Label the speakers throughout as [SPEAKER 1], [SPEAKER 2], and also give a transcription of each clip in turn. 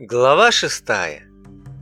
[SPEAKER 1] Глава шестая.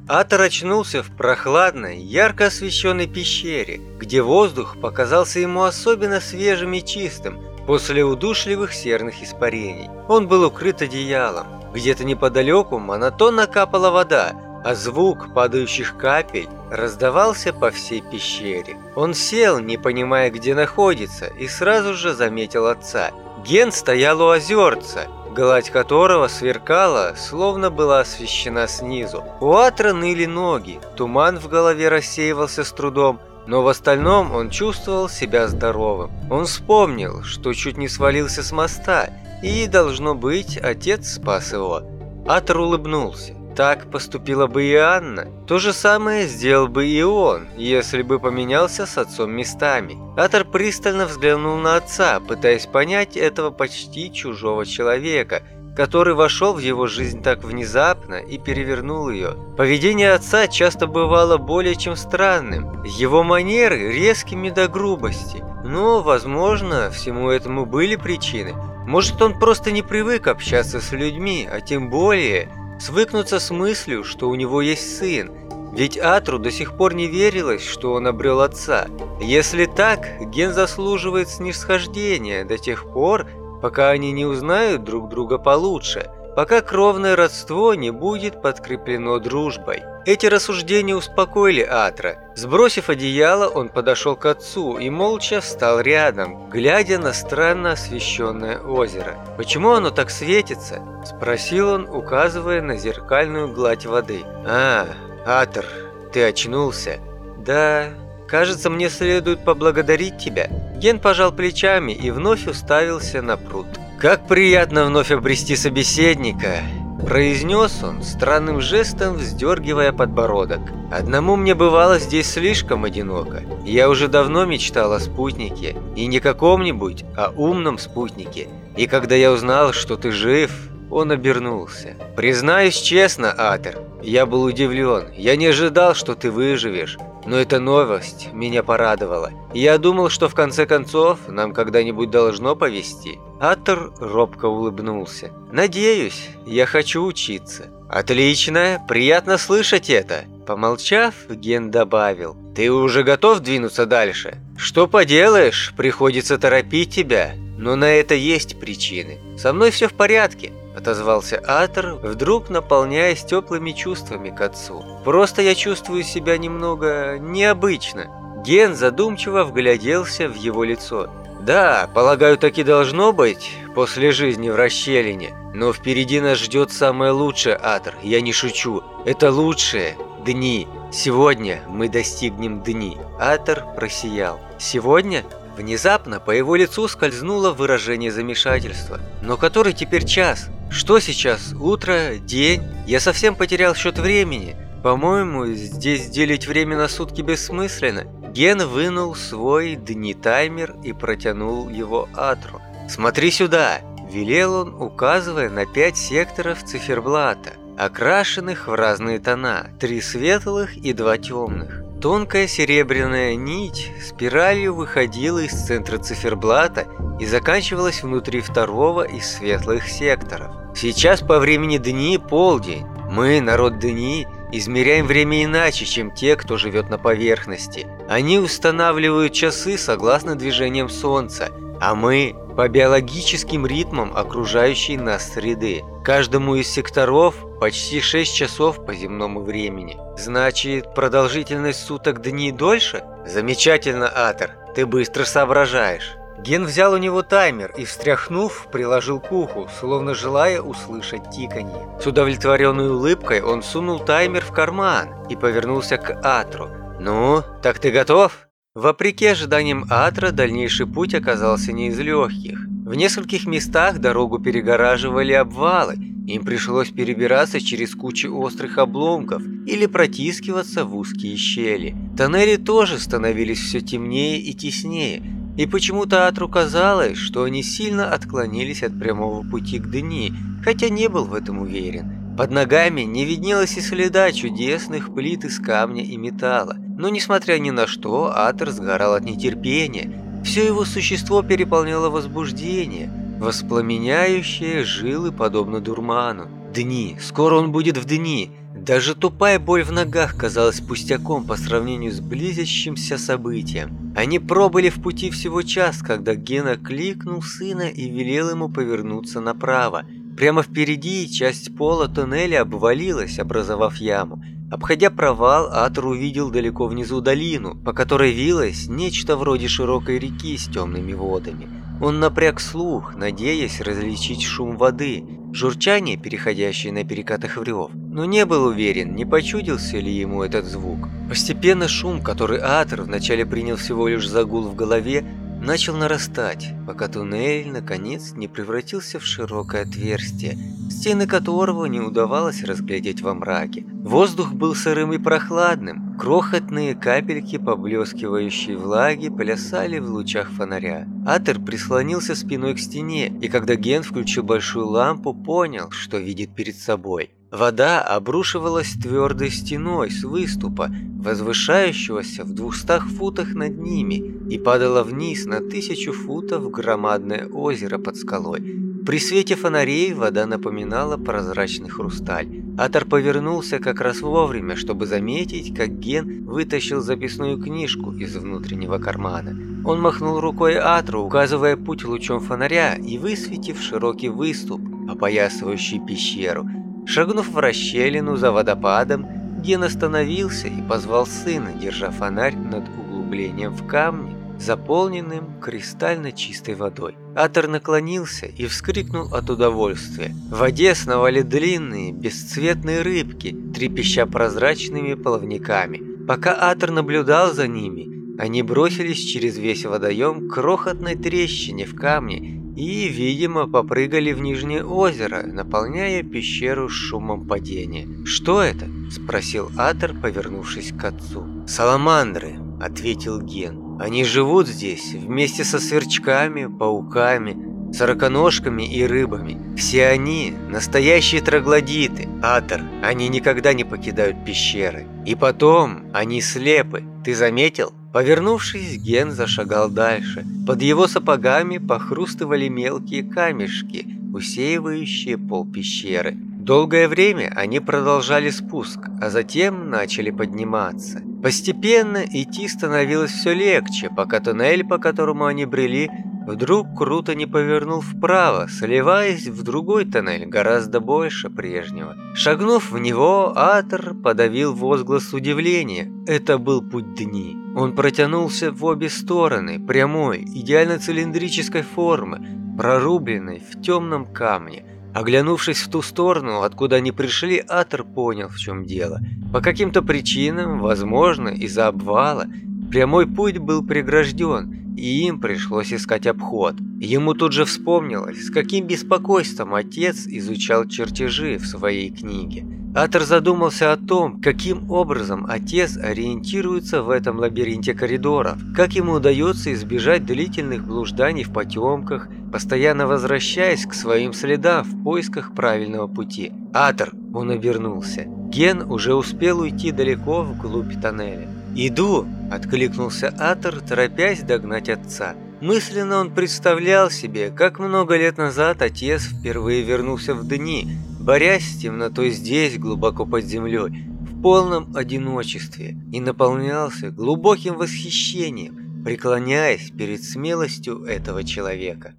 [SPEAKER 1] Атор очнулся в прохладной, ярко освещенной пещере, где воздух показался ему особенно свежим и чистым после удушливых серных испарений. Он был укрыт одеялом. Где-то неподалеку монотонно капала вода, а звук падающих капель раздавался по всей пещере. Он сел, не понимая, где находится, и сразу же заметил отца. Ген стоял у озерца, гладь которого сверкала, словно была освещена снизу. У Атра ныли ноги, туман в голове рассеивался с трудом, но в остальном он чувствовал себя здоровым. Он вспомнил, что чуть не свалился с моста, и, должно быть, отец спас его. Атр улыбнулся. Так поступила бы и Анна. То же самое сделал бы и он, если бы поменялся с отцом местами. Атор пристально взглянул на отца, пытаясь понять этого почти чужого человека, который вошел в его жизнь так внезапно и перевернул ее. Поведение отца часто бывало более чем странным, его манеры резкими до грубости. Но, возможно, всему этому были причины. Может, он просто не привык общаться с людьми, а тем более свыкнуться с мыслью, что у него есть сын, ведь Атру до сих пор не верилось, что он обрел отца. Если так, Ген заслуживает снисхождения до тех пор, пока они не узнают друг друга получше, пока кровное родство не будет подкреплено дружбой. Эти рассуждения успокоили Атра. Сбросив одеяло, он подошел к отцу и молча встал рядом, глядя на странно освещенное озеро. «Почему оно так светится?» – спросил он, указывая на зеркальную гладь воды. «А, Атр, ты очнулся?» «Да, кажется, мне следует поблагодарить тебя». Ген пожал плечами и вновь уставился на пруд. «Как приятно вновь обрести собеседника!» Произнес он, странным жестом вздергивая подбородок. «Одному мне бывало здесь слишком одиноко. Я уже давно мечтал о спутнике. И не каком-нибудь, а умном спутнике. И когда я узнал, что ты жив, он обернулся. «Признаюсь честно, Атер, я был удивлен. Я не ожидал, что ты выживешь. Но эта новость меня порадовала. Я думал, что в конце концов нам когда-нибудь должно повезти». Атер робко улыбнулся. «Надеюсь, я хочу учиться». «Отлично, приятно слышать это». Помолчав, Ген добавил. «Ты уже готов двинуться дальше? Что поделаешь, приходится торопить тебя, но на это есть причины. Со мной все в порядке отозвался Атор, вдруг наполняясь теплыми чувствами к отцу. «Просто я чувствую себя немного необычно». Ген задумчиво вгляделся в его лицо. «Да, полагаю, так и должно быть после жизни в расщелине. Но впереди нас ждет самое лучшее, Атор, я не шучу. Это лучшие дни. Сегодня мы достигнем дни». Атор просиял. «Сегодня?» Внезапно по его лицу скользнуло выражение замешательства. «Но который теперь час? Что сейчас? Утро? День? Я совсем потерял счет времени. По-моему, здесь делить время на сутки бессмысленно». Ген вынул свой дни-таймер и протянул его Атру. «Смотри сюда!» – велел он, указывая на пять секторов циферблата, окрашенных в разные тона, три светлых и два темных. Тонкая серебряная нить спиралью выходила из центра циферблата и заканчивалась внутри второго из светлых секторов. Сейчас по времени дни полдень. Мы, народ дни, измеряем время иначе, чем те, кто живет на поверхности. Они устанавливают часы согласно движениям Солнца, а мы по биологическим ритмам окружающей нас среды. Каждому из секторов почти 6 часов по земному времени. Значит, продолжительность суток дней дольше? Замечательно, Атер, ты быстро соображаешь. Ген взял у него таймер и, встряхнув, приложил к уху, словно желая услышать тиканье. С удовлетворенной улыбкой он сунул таймер в карман и повернулся к Атру. «Ну, так ты готов?» Вопреки ожиданиям Атра, дальнейший путь оказался не из легких. В нескольких местах дорогу перегораживали обвалы, им пришлось перебираться через кучи острых обломков или протискиваться в узкие щели. Тоннели тоже становились все темнее и теснее, и почему-то Атру казалось, что они сильно отклонились от прямого пути к Дни, хотя не был в этом уверен. Под ногами не виднелось и следа чудесных плит из камня и металла. Но, несмотря ни на что, Атер сгорал от нетерпения. Все его существо переполняло возбуждение, воспламеняющее жилы подобно дурману. Дни, скоро он будет в дни. Даже тупая боль в ногах казалась пустяком по сравнению с близящимся событием. Они пробыли в пути всего час, когда Гена кликнул сына и велел ему повернуться направо. Прямо впереди часть пола тоннеля обвалилась, образовав яму. Обходя провал, Атор увидел далеко внизу долину, по которой вилось нечто вроде широкой реки с темными водами. Он напряг слух, надеясь различить шум воды, журчание, переходящее на перекатах в рев, но не был уверен, не почудился ли ему этот звук. Постепенно шум, который Атор вначале принял всего лишь за гул в голове, начал нарастать, пока туннель, наконец, не превратился в широкое отверстие, стены которого не удавалось разглядеть во мраке. Воздух был сырым и прохладным, крохотные капельки поблескивающей влаги плясали в лучах фонаря. Атер прислонился спиной к стене, и когда Ген включил большую лампу, понял, что видит перед собой. Вода обрушивалась твердой стеной с выступа, возвышающегося в двухстах футах над ними, и падала вниз на тысячу футов в громадное озеро под скалой. При свете фонарей вода напоминала прозрачный хрусталь. Атор повернулся как раз вовремя, чтобы заметить, как Ген вытащил записную книжку из внутреннего кармана. Он махнул рукой Атру, указывая путь лучом фонаря и высветив широкий выступ, опоясывающий пещеру – Шагнув в расщелину за водопадом, Ген остановился и позвал сына, держа фонарь над углублением в камне, заполненным кристально чистой водой. Атор наклонился и вскрикнул от удовольствия. В воде сновали длинные, бесцветные рыбки, трепеща прозрачными плавниками. Пока Атор наблюдал за ними, они бросились через весь водоем к крохотной трещине в камне и, видимо, попрыгали в нижнее озеро, наполняя пещеру шумом падения. «Что это?» – спросил Атор, повернувшись к отцу. «Саламандры», – ответил Ген. «Они живут здесь вместе со сверчками, пауками, сороконожками и рыбами. Все они – настоящие троглодиты. Атор, они никогда не покидают пещеры. И потом, они слепы. Ты заметил?» Повернувшись, Ген зашагал дальше. Под его сапогами похрустывали мелкие камешки, усеивающие пол пещеры. Долгое время они продолжали спуск, а затем начали подниматься. Постепенно идти становилось все легче, пока туннель, по которому они брели, вдруг круто не повернул вправо, сливаясь в другой тоннель, гораздо больше прежнего. Шагнув в него, Атор подавил возглас удивления. Это был путь дни. Он протянулся в обе стороны, прямой, идеально цилиндрической формы, прорубленной в темном камне. Оглянувшись в ту сторону, откуда они пришли, Атор понял, в чем дело. По каким-то причинам, возможно, из-за обвала, прямой путь был прегражден – и им пришлось искать обход. Ему тут же вспомнилось, с каким беспокойством отец изучал чертежи в своей книге. Атор задумался о том, каким образом отец ориентируется в этом лабиринте коридоров, как ему удается избежать длительных блужданий в потемках, постоянно возвращаясь к своим следам в поисках правильного пути. Атор, он обернулся. Ген уже успел уйти далеко вглубь тоннеля. «Иду!» – откликнулся Атор, торопясь догнать отца. Мысленно он представлял себе, как много лет назад отец впервые вернулся в дни, борясь с темнотой здесь, глубоко под землей, в полном одиночестве, и наполнялся глубоким восхищением, преклоняясь перед смелостью этого человека.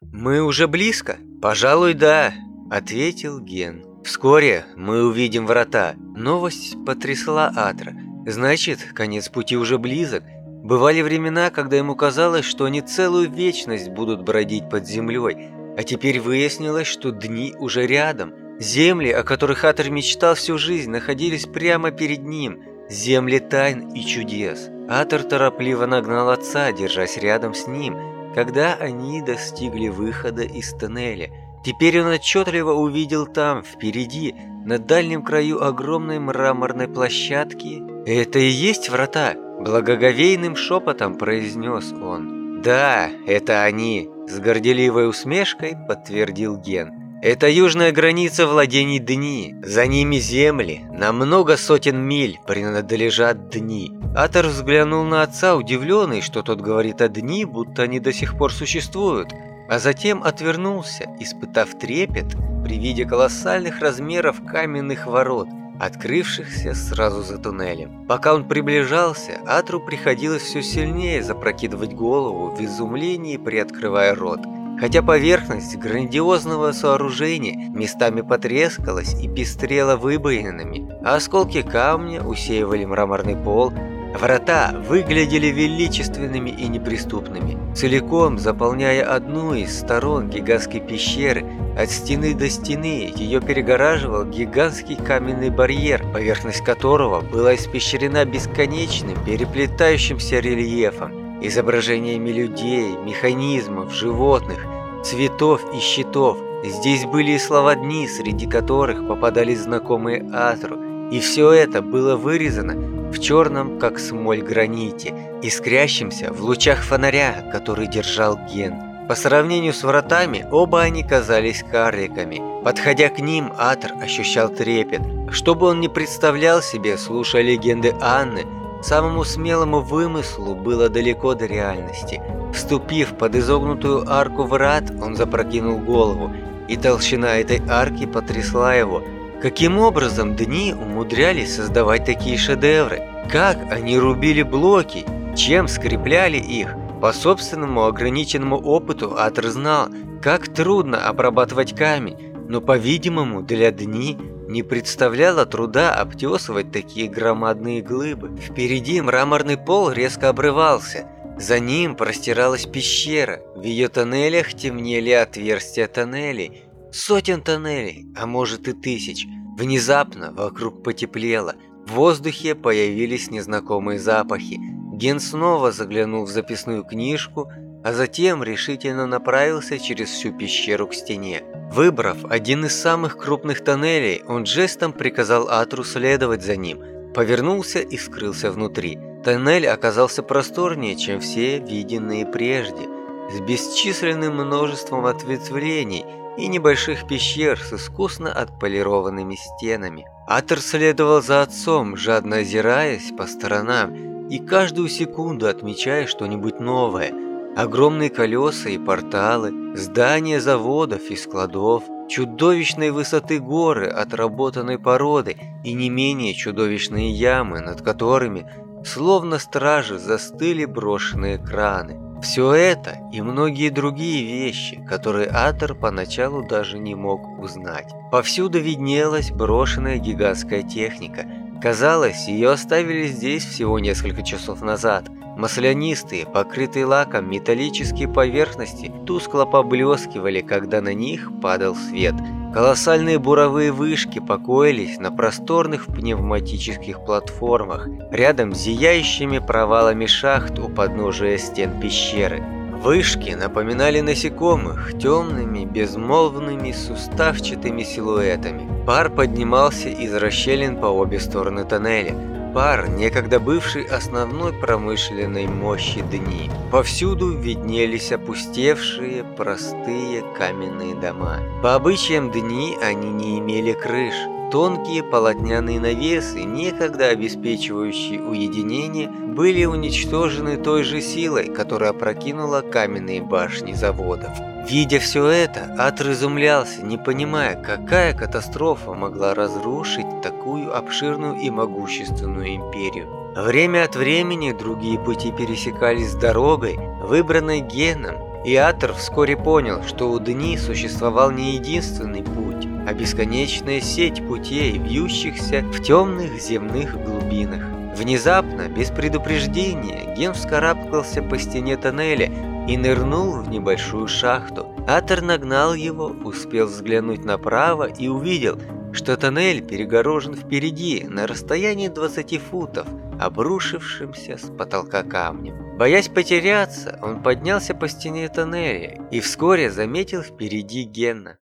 [SPEAKER 1] «Мы уже близко?» «Пожалуй, да», – ответил Ген. «Вскоре мы увидим врата». Новость потрясла Атра – Значит, конец пути уже близок. Бывали времена, когда ему казалось, что они целую вечность будут бродить под землей, а теперь выяснилось, что дни уже рядом. Земли, о которых Атер мечтал всю жизнь, находились прямо перед ним. Земли тайн и чудес. Атер торопливо нагнал отца, держась рядом с ним, когда они достигли выхода из тоннеля. Теперь он отчетливо увидел там, впереди, на дальнем краю огромной мраморной площадки «Это и есть врата?» – благоговейным шепотом произнес он. «Да, это они!» – с горделивой усмешкой подтвердил Ген. «Это южная граница владений Дни. За ними земли. На много сотен миль принадлежат Дни». Атор взглянул на отца, удивленный, что тот говорит о Дни, будто они до сих пор существуют. а затем отвернулся, испытав трепет при виде колоссальных размеров каменных ворот, открывшихся сразу за туннелем. Пока он приближался, Атру приходилось все сильнее запрокидывать голову в изумлении, приоткрывая рот. Хотя поверхность грандиозного сооружения местами потрескалась и пестрела выбоинами, а осколки камня усеивали мраморный пол, Врата выглядели величественными и неприступными, целиком заполняя одну из сторон гигантской пещеры. От стены до стены ее перегораживал гигантский каменный барьер, поверхность которого была испещрена бесконечным переплетающимся рельефом, изображениями людей, механизмов, животных, цветов и щитов. Здесь были и слова дни, среди которых попадались знакомые Атру, и все это было вырезано в черном, как смоль, граните, искрящемся в лучах фонаря, который держал Ген. По сравнению с вратами, оба они казались карликами. Подходя к ним, Атр ощущал трепет. Что бы он ни представлял себе, слушая легенды Анны, самому смелому вымыслу было далеко до реальности. Вступив под изогнутую арку врат, он запрокинул голову, и толщина этой арки потрясла его – Каким образом дни умудрялись создавать такие шедевры? Как они рубили блоки? Чем скрепляли их? По собственному ограниченному опыту Атр знал, как трудно обрабатывать камень, но, по-видимому, для дни не представляло труда обтесывать такие громадные глыбы. Впереди мраморный пол резко обрывался. За ним простиралась пещера. В ее тоннелях темнели отверстия тоннелей – Сотен тоннелей, а может и тысяч. Внезапно вокруг потеплело. В воздухе появились незнакомые запахи. Ген снова заглянул в записную книжку, а затем решительно направился через всю пещеру к стене. Выбрав один из самых крупных тоннелей, он жестом приказал Атру следовать за ним, повернулся и скрылся внутри. Тоннель оказался просторнее, чем все виденные прежде, с бесчисленным множеством ответвлений – и небольших пещер с искусно отполированными стенами. Атер следовал за отцом, жадно озираясь по сторонам и каждую секунду отмечая что-нибудь новое. Огромные колеса и порталы, здания заводов и складов, чудовищной высоты горы отработанной породы и не менее чудовищные ямы, над которыми, словно стражи, застыли брошенные краны. Все это и многие другие вещи, которые Атор поначалу даже не мог узнать. Повсюду виднелась брошенная гигантская техника. Казалось, ее оставили здесь всего несколько часов назад. Маслянистые, покрытые лаком металлические поверхности тускло поблескивали, когда на них падал свет – Колоссальные буровые вышки покоились на просторных пневматических платформах, рядом с зияющими провалами шахт у подножия стен пещеры. Вышки напоминали насекомых темными, безмолвными, суставчатыми силуэтами. Пар поднимался из расщелин по обе стороны тоннеля, пар, некогда бывший основной промышленной мощи дни. Повсюду виднелись опустевшие, простые каменные дома. По обычаям дни они не имели крыш. Тонкие полотняные навесы, некогда обеспечивающие уединение, были уничтожены той же силой, которая опрокинула каменные башни заводов. Видя все это, Атр изумлялся, не понимая, какая катастрофа могла разрушить такую обширную и могущественную империю. Время от времени другие пути пересекались с дорогой, выбранной Геном, и Атр вскоре понял, что у Дни существовал не единственный путь, а бесконечная сеть путей, вьющихся в темных земных глубинах. Внезапно, без предупреждения, Ген вскарабкался по стене тоннеля и нырнул в небольшую шахту. Атер нагнал его, успел взглянуть направо и увидел, что тоннель перегорожен впереди на расстоянии 20 футов, обрушившимся с потолка камнем. Боясь потеряться, он поднялся по стене тоннеля и вскоре заметил впереди Генна.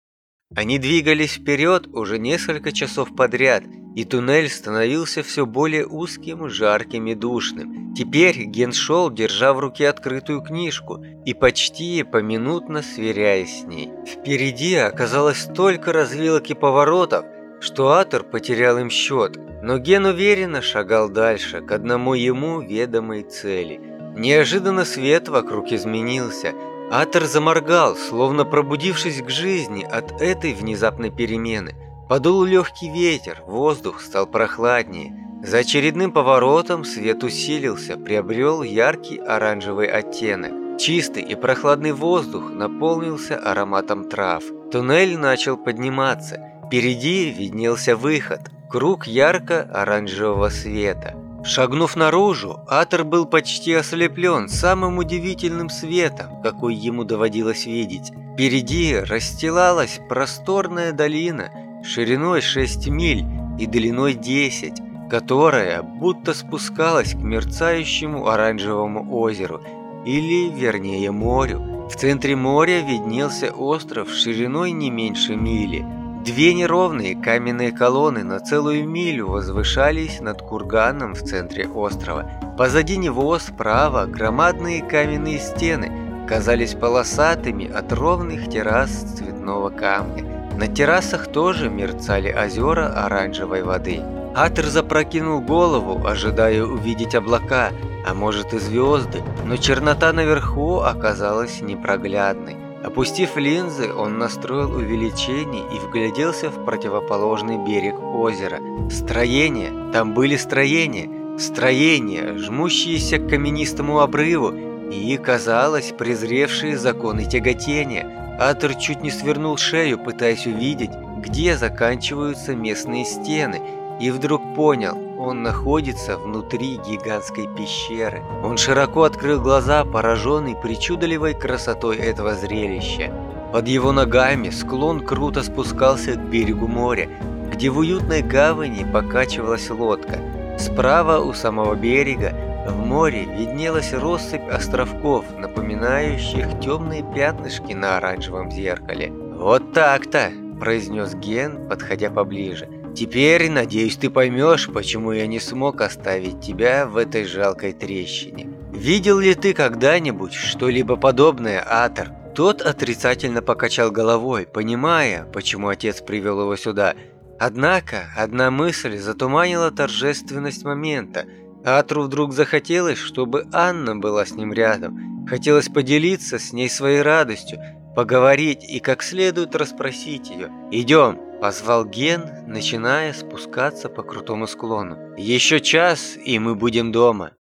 [SPEAKER 1] Они двигались вперед уже несколько часов подряд, и туннель становился все более узким, жарким и душным. Теперь Ген шел, держа в руке открытую книжку и почти поминутно сверяясь с ней. Впереди оказалось столько развилок и поворотов, что Атор потерял им счет, но Ген уверенно шагал дальше, к одному ему ведомой цели. Неожиданно свет вокруг изменился – Атер заморгал, словно пробудившись к жизни от этой внезапной перемены. Подул легкий ветер, воздух стал прохладнее. За очередным поворотом свет усилился, приобрел яркий оранжевый оттенок. Чистый и прохладный воздух наполнился ароматом трав. Туннель начал подниматься. Впереди виднелся выход, круг ярко-оранжевого света. Шагнув наружу, Атер был почти ослеплен самым удивительным светом, какой ему доводилось видеть. Впереди расстилалась просторная долина шириной 6 миль и длиной 10, которая будто спускалась к мерцающему оранжевому озеру, или, вернее, морю. В центре моря виднелся остров шириной не меньше мили – Две неровные каменные колонны на целую милю возвышались над курганом в центре острова. Позади него справа громадные каменные стены казались полосатыми от ровных террас цветного камня. На террасах тоже мерцали озера оранжевой воды. Атер запрокинул голову, ожидая увидеть облака, а может и звезды, но чернота наверху оказалась непроглядной. Опустив линзы, он настроил увеличение и вгляделся в противоположный берег озера. Строения, там были строения, строения, жмущиеся к каменистому обрыву и, казалось, презревшие законы тяготения. Атор чуть не свернул шею, пытаясь увидеть, где заканчиваются местные стены, и вдруг понял, он находится внутри гигантской пещеры. Он широко открыл глаза, пораженный причудливой красотой этого зрелища. Под его ногами склон круто спускался к берегу моря, где в уютной гавани покачивалась лодка. Справа у самого берега в море виднелась россыпь островков, напоминающих темные пятнышки на оранжевом зеркале. «Вот так-то!» – произнес Ген, подходя поближе. Теперь, надеюсь, ты поймешь, почему я не смог оставить тебя в этой жалкой трещине. Видел ли ты когда-нибудь что-либо подобное, Атор? Тот отрицательно покачал головой, понимая, почему отец привел его сюда. Однако, одна мысль затуманила торжественность момента. Атру вдруг захотелось, чтобы Анна была с ним рядом. Хотелось поделиться с ней своей радостью, поговорить и как следует расспросить ее. «Идем!» Позвал Ген, начиная спускаться по крутому склону. «Еще час, и мы будем дома».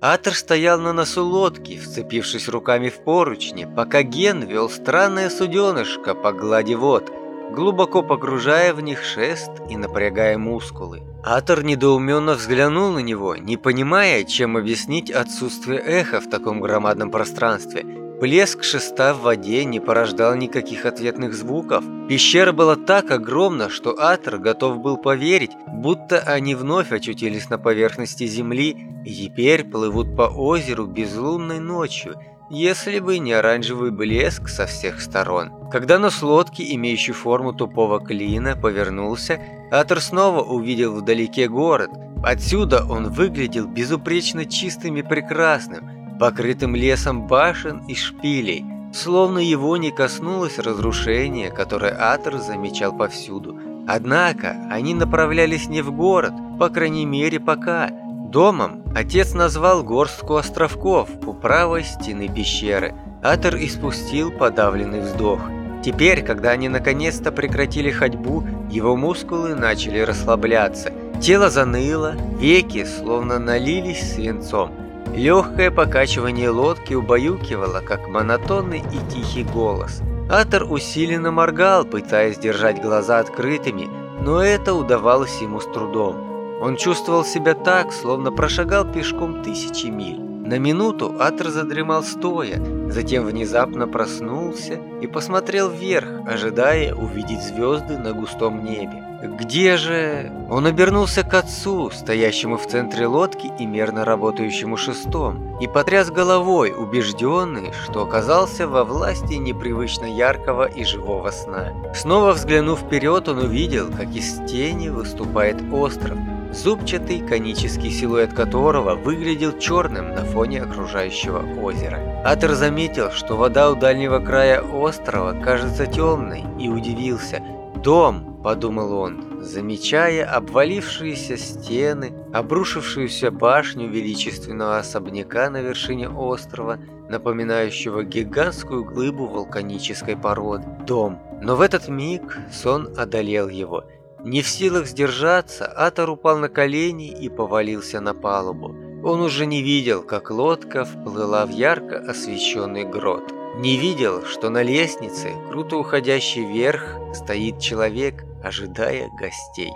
[SPEAKER 1] Атер стоял на носу лодки, вцепившись руками в поручни, пока Ген вел странное суденышко по глади вод, глубоко погружая в них шест и напрягая мускулы. Атор недоуменно взглянул на него, не понимая, чем объяснить отсутствие эха в таком громадном пространстве – Плеск шеста в воде не порождал никаких ответных звуков. Пещера была так огромна, что Атр готов был поверить, будто они вновь очутились на поверхности земли и теперь плывут по озеру безлунной ночью, если бы не оранжевый блеск со всех сторон. Когда нос лодки, имеющий форму тупого клина, повернулся, Атр снова увидел вдалеке город. Отсюда он выглядел безупречно чистым и прекрасным – покрытым лесом башен и шпилей, словно его не коснулось разрушения, которое Атор замечал повсюду. Однако они направлялись не в город, по крайней мере пока. Домом отец назвал горстку островков у правой стены пещеры. Атор испустил подавленный вздох. Теперь, когда они наконец-то прекратили ходьбу, его мускулы начали расслабляться. Тело заныло, веки словно налились свинцом. Легкое покачивание лодки убаюкивало, как монотонный и тихий голос. Атор усиленно моргал, пытаясь держать глаза открытыми, но это удавалось ему с трудом. Он чувствовал себя так, словно прошагал пешком тысячи миль. На минуту Атор задремал стоя, затем внезапно проснулся и посмотрел вверх, ожидая увидеть звезды на густом небе. «Где же...» Он обернулся к отцу, стоящему в центре лодки и мерно работающему шестом, и потряс головой, убежденный, что оказался во власти непривычно яркого и живого сна. Снова взглянув вперед, он увидел, как из тени выступает остров, зубчатый конический силуэт которого выглядел черным на фоне окружающего озера. Атер заметил, что вода у дальнего края острова кажется темной, и удивился – «Дом!» – подумал он. замечая обвалившиеся стены, обрушившуюся башню величественного особняка на вершине острова, напоминающего гигантскую глыбу вулканической породы. Дом. Но в этот миг сон одолел его. Не в силах сдержаться, Атор упал на колени и повалился на палубу. Он уже не видел, как лодка вплыла в ярко освещенный грот. Не видел, что на лестнице, круто уходящей вверх, стоит человек, ожидая гостей.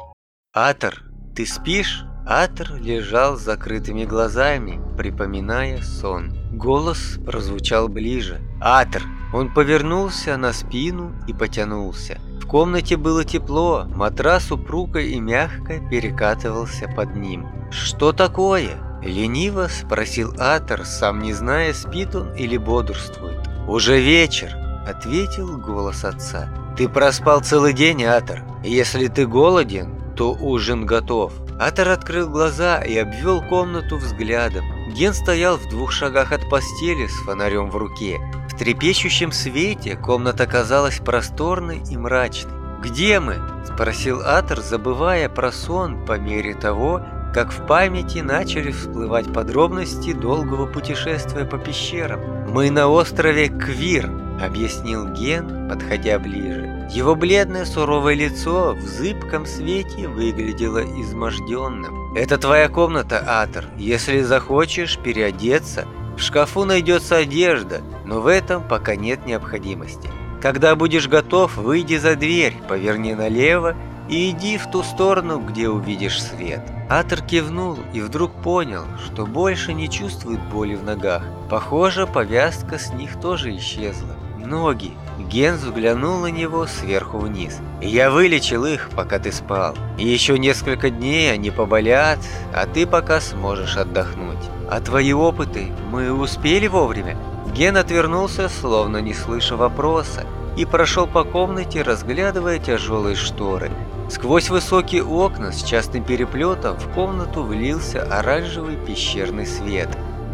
[SPEAKER 1] «Атор, ты спишь?» Атор лежал с закрытыми глазами, припоминая сон. Голос прозвучал ближе. «Атор!» Он повернулся на спину и потянулся. В комнате было тепло, матрас упруго и мягко перекатывался под ним. «Что такое?» Лениво спросил Атор, сам не зная, спит он или бодрствует. «Уже вечер», — ответил голос отца. «Ты проспал целый день, Атор. Если ты голоден, то ужин готов». Атор открыл глаза и обвел комнату взглядом. Ген стоял в двух шагах от постели с фонарем в руке. В трепещущем свете комната казалась просторной и мрачной. «Где мы?» – спросил Атор, забывая про сон по мере того, как в памяти начали всплывать подробности долгого путешествия по пещерам. «Мы на острове Квир», — объяснил Ген, подходя ближе. Его бледное суровое лицо в зыбком свете выглядело изможденным. «Это твоя комната, Атор. Если захочешь переодеться, в шкафу найдется одежда, но в этом пока нет необходимости. Когда будешь готов, выйди за дверь, поверни налево и иди в ту сторону, где увидишь свет». Атор кивнул и вдруг понял, что больше не чувствует боли в ногах. Похоже, повязка с них тоже исчезла. Ноги. Ген взглянул на него сверху вниз. «Я вылечил их, пока ты спал. И еще несколько дней они поболят, а ты пока сможешь отдохнуть. А твои опыты мы успели вовремя?» Ген отвернулся, словно не слыша вопроса, и прошел по комнате, разглядывая тяжелые шторы, Сквозь высокие окна с частым переплетом в комнату влился оранжевый пещерный свет.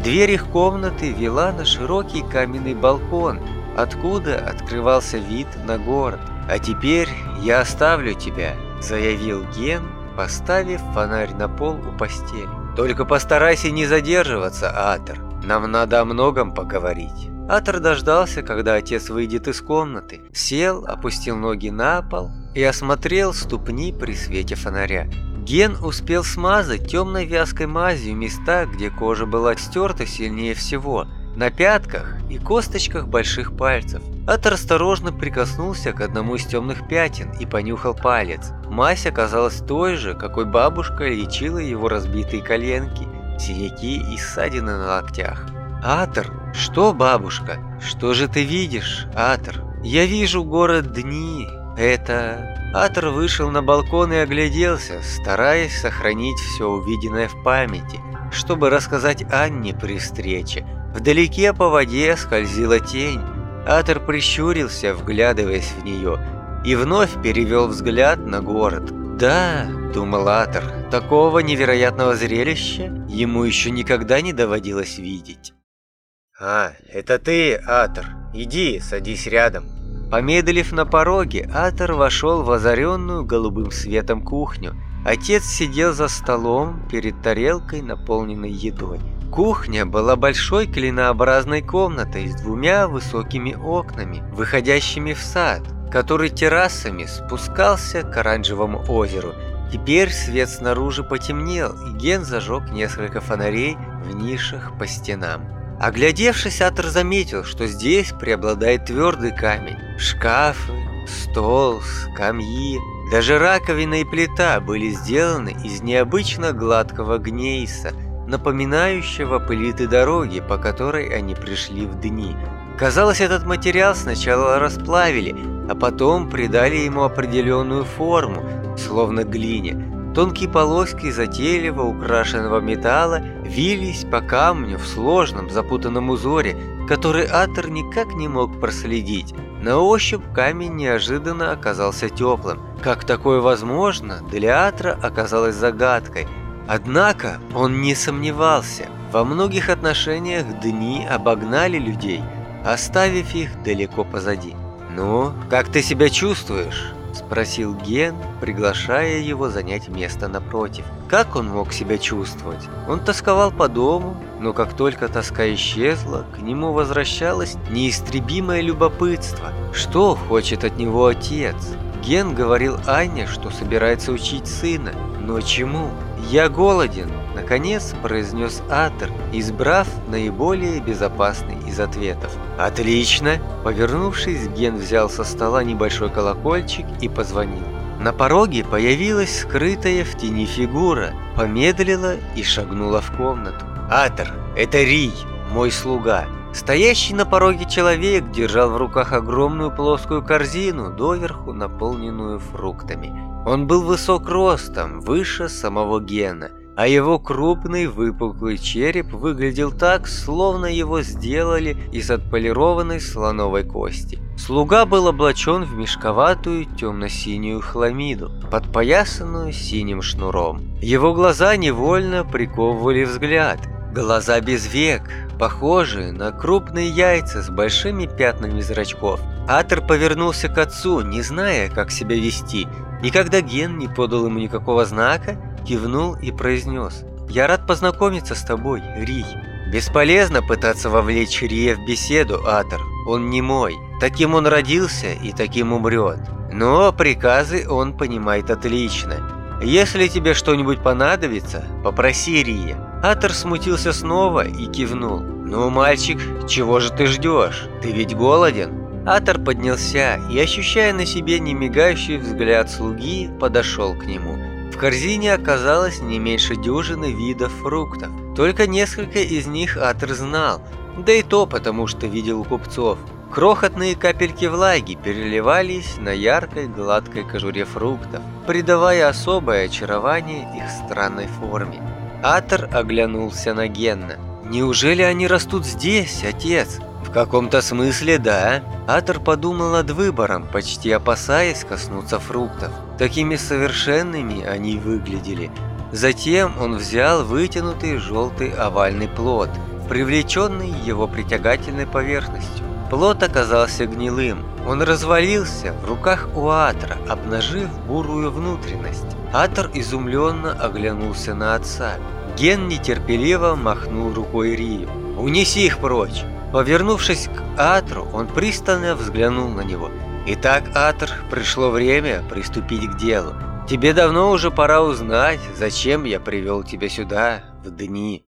[SPEAKER 1] Дверь их комнаты вела на широкий каменный балкон, откуда открывался вид на город. «А теперь я оставлю тебя», – заявил Ген, поставив фонарь на пол у постели. «Только постарайся не задерживаться, Атор. Нам надо о многом поговорить». Атор дождался, когда отец выйдет из комнаты, сел, опустил ноги на пол и осмотрел ступни при свете фонаря. Ген успел смазать темной вязкой мазью места, где кожа была стерта сильнее всего, на пятках и косточках больших пальцев. Атор осторожно прикоснулся к одному из темных пятен и понюхал палец. Мазь оказалась той же, какой бабушка лечила его разбитые коленки, синяки и ссадины на локтях. «Атор, что, бабушка? Что же ты видишь, Атор?» «Я вижу город Дни. Это...» Атор вышел на балкон и огляделся, стараясь сохранить все увиденное в памяти, чтобы рассказать Анне при встрече. Вдалеке по воде скользила тень. Атор прищурился, вглядываясь в нее, и вновь перевел взгляд на город. «Да», — думал Атор, — «такого невероятного зрелища ему еще никогда не доводилось видеть».
[SPEAKER 2] «А, это ты, Атор. Иди, садись рядом».
[SPEAKER 1] Помедлив на пороге, Атор вошел в озаренную голубым светом кухню. Отец сидел за столом перед тарелкой, наполненной едой. Кухня была большой клинообразной комнатой с двумя высокими окнами, выходящими в сад, который террасами спускался к оранжевому озеру. Теперь свет снаружи потемнел, и Ген зажег несколько фонарей в нишах по стенам. Оглядевшись, Атор заметил, что здесь преобладает твердый камень. Шкафы, стол, скамьи, даже раковина и плита были сделаны из необычно гладкого гнейса, напоминающего плиты дороги, по которой они пришли в дни. Казалось, этот материал сначала расплавили, а потом придали ему определенную форму, словно глине – Тонкие полоски затейливо украшенного металла вились по камню в сложном запутанном узоре, который Атор никак не мог проследить. На ощупь камень неожиданно оказался теплым. Как такое возможно, для Атра оказалось загадкой. Однако он не сомневался. Во многих отношениях дни обогнали людей, оставив их далеко позади. «Ну, как ты себя чувствуешь?» – спросил Ген, приглашая его занять место напротив. Как он мог себя чувствовать? Он тосковал по дому, но как только тоска исчезла, к нему возвращалось неистребимое любопытство. Что хочет от него отец? Ген говорил Анне, что собирается учить сына. Но чему? «Я голоден», – наконец произнес Атер, избрав наиболее безопасный из ответов. «Отлично!» Повернувшись, Ген взял со стола небольшой колокольчик и позвонил. На пороге появилась скрытая в тени фигура, помедлила и шагнула в комнату. «Атер, это Рий, мой слуга!» Стоящий на пороге человек держал в руках огромную плоскую корзину, доверху наполненную фруктами. Он был высок ростом, выше самого Гена, а его крупный выпуклый череп выглядел так, словно его сделали из отполированной слоновой кости. Слуга был облачен в мешковатую темно-синюю хламиду, подпоясанную синим шнуром. Его глаза невольно приковывали взгляд. Глаза без век, похожие на крупные яйца с большими пятнами зрачков. Атер повернулся к отцу, не зная, как себя вести, и когда Ген не подал ему никакого знака, кивнул и произнес «Я рад познакомиться с тобой, Рий». Бесполезно пытаться вовлечь Рия в беседу, Атер, он не мой. Таким он родился и таким умрет. Но приказы он понимает отлично. Если тебе что-нибудь понадобится, попроси Рия. Атер смутился снова и кивнул. «Ну, мальчик, чего же ты ждешь? Ты ведь голоден?» Атор поднялся и, ощущая на себе немигающий взгляд слуги, подошел к нему. В корзине оказалось не меньше дюжины видов фруктов. Только несколько из них Атор знал, да и то потому, что видел у купцов. Крохотные капельки влаги переливались на яркой гладкой кожуре фруктов, придавая особое очарование их странной форме. Атор оглянулся на Генна. «Неужели они растут здесь, отец?» «В каком-то смысле, да». Атор подумал над выбором, почти опасаясь коснуться фруктов. Такими совершенными они выглядели. Затем он взял вытянутый желтый овальный плод, привлеченный его притягательной поверхностью. Плод оказался гнилым. Он развалился в руках у Атра, обнажив бурую внутренность. Атор изумленно оглянулся на отца. Ген нетерпеливо махнул рукой Рию. «Унеси их прочь!» Повернувшись к Атру, он пристально взглянул на него. «Итак, Атр, пришло время приступить к делу. Тебе давно уже пора узнать, зачем я привел тебя сюда в дни».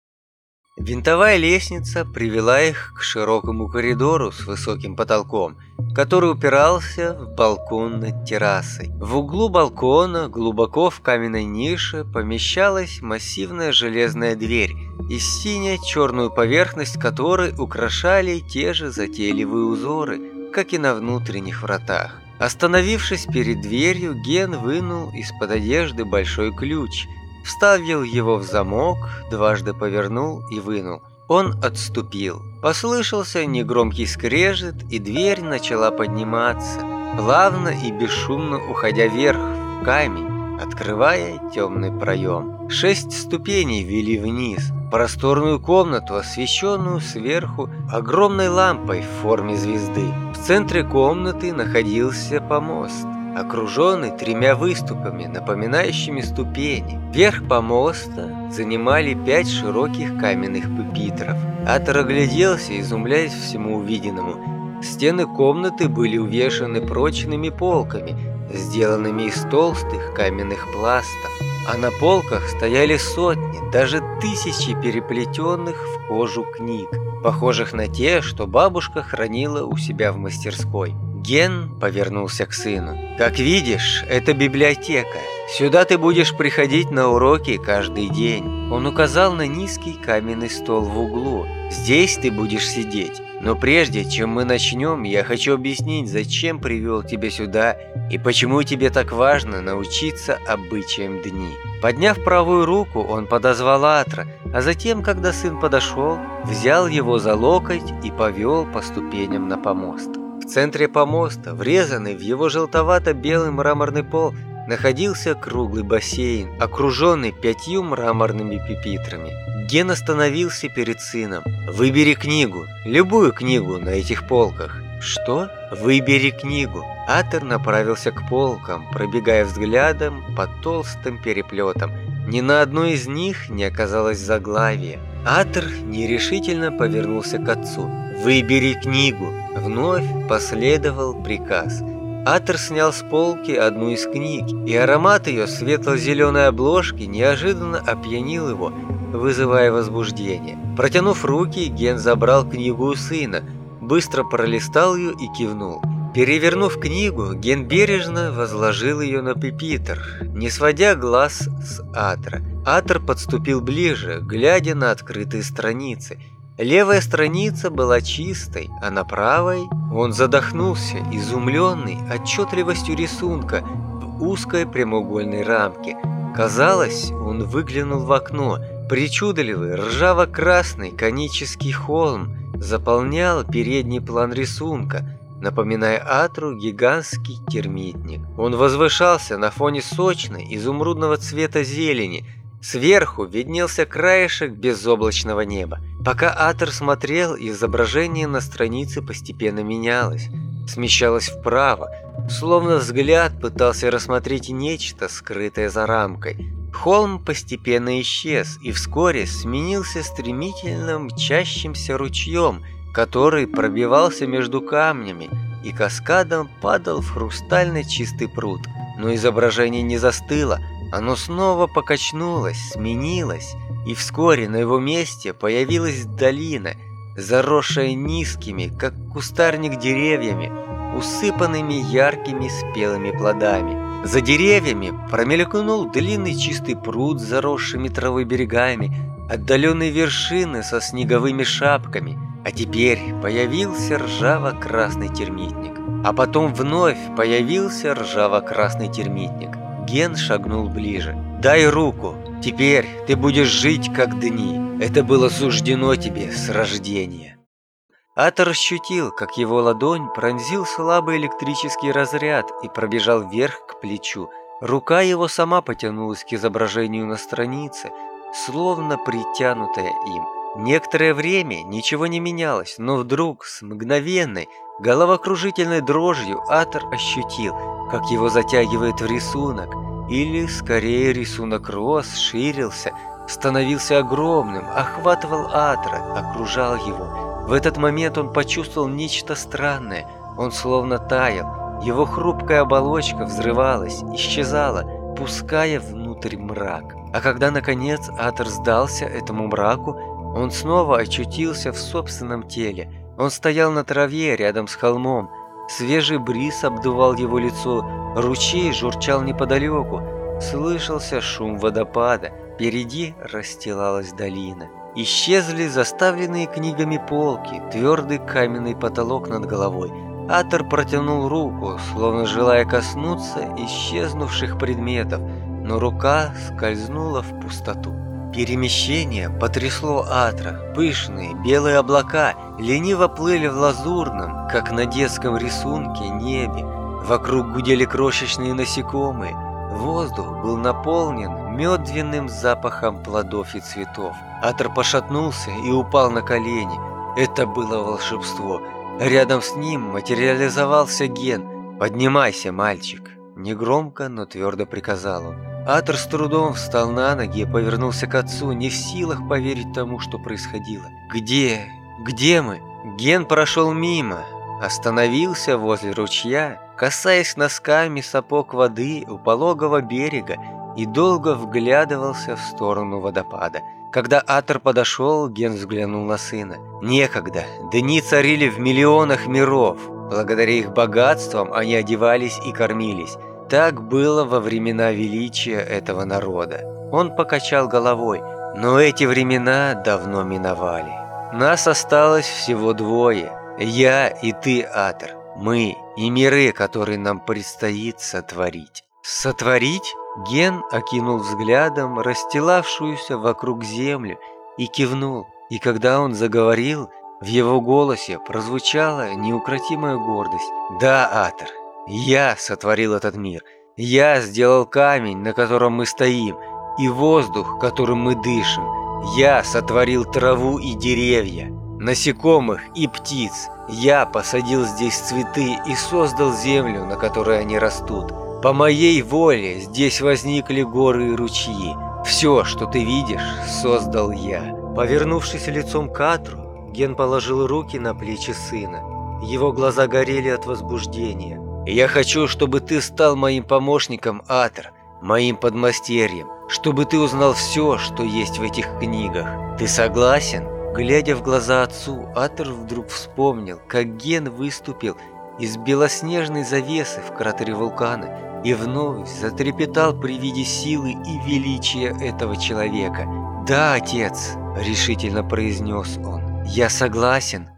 [SPEAKER 1] Винтовая лестница привела их к широкому коридору с высоким потолком, который упирался в балкон над террасой. В углу балкона, глубоко в каменной нише, помещалась массивная железная дверь, и синяя-черную поверхность которой украшали те же затейливые узоры, как и на внутренних вратах. Остановившись перед дверью, Ген вынул из-под одежды большой ключ – вставил его в замок, дважды повернул и вынул. Он отступил. Послышался негромкий скрежет, и дверь начала подниматься, плавно и бесшумно уходя вверх в камень, открывая темный проем. Шесть ступеней вели вниз, просторную комнату, освещенную сверху огромной лампой в форме звезды. В центре комнаты находился помост окруженный тремя выступами, напоминающими ступени. Верх помоста занимали пять широких каменных пепитров. Атор огляделся, изумляясь всему увиденному. Стены комнаты были увешаны прочными полками, сделанными из толстых каменных пластов. А на полках стояли сотни, даже тысячи переплетенных в кожу книг, похожих на те, что бабушка хранила у себя в мастерской. Ген повернулся к сыну. «Как видишь, это библиотека. Сюда ты будешь приходить на уроки каждый день». Он указал на низкий каменный стол в углу. «Здесь ты будешь сидеть. Но прежде, чем мы начнем, я хочу объяснить, зачем привел тебя сюда и почему тебе так важно научиться обычаям дни». Подняв правую руку, он подозвал Атра, а затем, когда сын подошел, взял его за локоть и повел по ступеням на помост. В центре помоста, врезанный в его желтовато-белый мраморный пол, находился круглый бассейн, окруженный пятью мраморными пепитрами. Ген остановился перед сыном. «Выбери книгу, любую книгу на этих полках. «Что? Выбери книгу». Атер направился к полкам, пробегая взглядом по толстым переплетам. Ни на одной из них не оказалось заглавия. Атер нерешительно повернулся к отцу. «Выбери книгу!» Вновь последовал приказ. Атер снял с полки одну из книг, и аромат ее светло-зеленой обложки неожиданно опьянил его, вызывая возбуждение. Протянув руки, Ген забрал книгу у сына, быстро пролистал ее и кивнул. Перевернув книгу, Ген бережно возложил ее на пепитер, не сводя глаз с Атра. Атр подступил ближе, глядя на открытые страницы. Левая страница была чистой, а на правой он задохнулся, изумленный отчетливостью рисунка в узкой прямоугольной рамке. Казалось, он выглянул в окно. Причудливый ржаво-красный конический холм заполнял передний план рисунка – напоминая Атру гигантский термитник. Он возвышался на фоне сочной, изумрудного цвета зелени. Сверху виднелся краешек безоблачного неба. Пока Атр смотрел, изображение на странице постепенно менялось, смещалось вправо, словно взгляд пытался рассмотреть нечто, скрытое за рамкой. Холм постепенно исчез и вскоре сменился стремительно мчащимся ручьем – который пробивался между камнями и каскадом падал в хрустальный чистый пруд. Но изображение не застыло, оно снова покачнулось, сменилось, и вскоре на его месте появилась долина, заросшая низкими, как кустарник деревьями, усыпанными яркими спелыми плодами. За деревьями промелькнул длинный чистый пруд с заросшими травой берегами, отдаленные вершины со снеговыми шапками – а теперь появился ржаво-красный термитник. А потом вновь появился ржаво-красный термитник. Ген шагнул ближе. «Дай руку. Теперь ты будешь жить, как дни. Это было суждено тебе с рождения». Атор ощутил, как его ладонь пронзил слабый электрический разряд и пробежал вверх к плечу. Рука его сама потянулась к изображению на странице, словно притянутая им. Некоторое время ничего не менялось, но вдруг с мгновенной, головокружительной дрожью Атор ощутил, как его затягивает в рисунок, или скорее рисунок рос, ширился, становился огромным, охватывал Атора, окружал его. В этот момент он почувствовал нечто странное, он словно таял, его хрупкая оболочка взрывалась, исчезала, пуская внутрь мрак. А когда, наконец, Атор сдался этому мраку, он снова очутился в собственном теле. Он стоял на траве рядом с холмом. Свежий бриз обдувал его лицо, ручей журчал неподалеку. Слышался шум водопада, впереди расстилалась долина. Исчезли заставленные книгами полки, твердый каменный потолок над головой. Атор протянул руку, словно желая коснуться исчезнувших предметов, но рука скользнула в пустоту. Перемещение потрясло Атра. Пышные белые облака лениво плыли в лазурном, как на детском рисунке, небе. Вокруг гудели крошечные насекомые. Воздух был наполнен медвенным запахом плодов и цветов. Атр пошатнулся и упал на колени. Это было волшебство. Рядом с ним материализовался Ген. «Поднимайся, мальчик!» Негромко, но твердо приказал он. Атор с трудом встал на ноги и повернулся к отцу, не в силах поверить тому, что происходило. «Где? Где мы?» Ген прошел мимо, остановился возле ручья, касаясь носками сапог воды у пологого берега и долго вглядывался в сторону водопада. Когда Атор подошел, Ген взглянул на сына. Некогда. Дни царили в миллионах миров. Благодаря их богатствам они одевались и кормились. Так было во времена величия этого народа. Он покачал головой, но эти времена давно миновали. Нас осталось всего двое. Я и ты, Атор. Мы и миры, которые нам предстоит сотворить. Сотворить? Ген окинул взглядом расстилавшуюся вокруг землю и кивнул. И когда он заговорил, в его голосе прозвучала неукротимая гордость. «Да, Атор, я сотворил этот мир. Я сделал камень, на котором мы стоим, и воздух, которым мы дышим. Я сотворил траву и деревья, насекомых и птиц. Я посадил здесь цветы и создал землю, на которой они растут. По моей воле здесь возникли горы и ручьи. Все, что ты видишь, создал я. Повернувшись лицом к Атру, Ген положил руки на плечи сына. Его глаза горели от возбуждения. «Я хочу, чтобы ты стал моим помощником, Атр, моим подмастерьем, чтобы ты узнал все, что есть в этих книгах. Ты согласен?» Глядя в глаза отцу, Атер вдруг вспомнил, как Ген выступил из белоснежной завесы в кратере вулкана и вновь затрепетал при виде силы и величия этого человека. «Да, отец!» – решительно произнес он. «Я согласен!»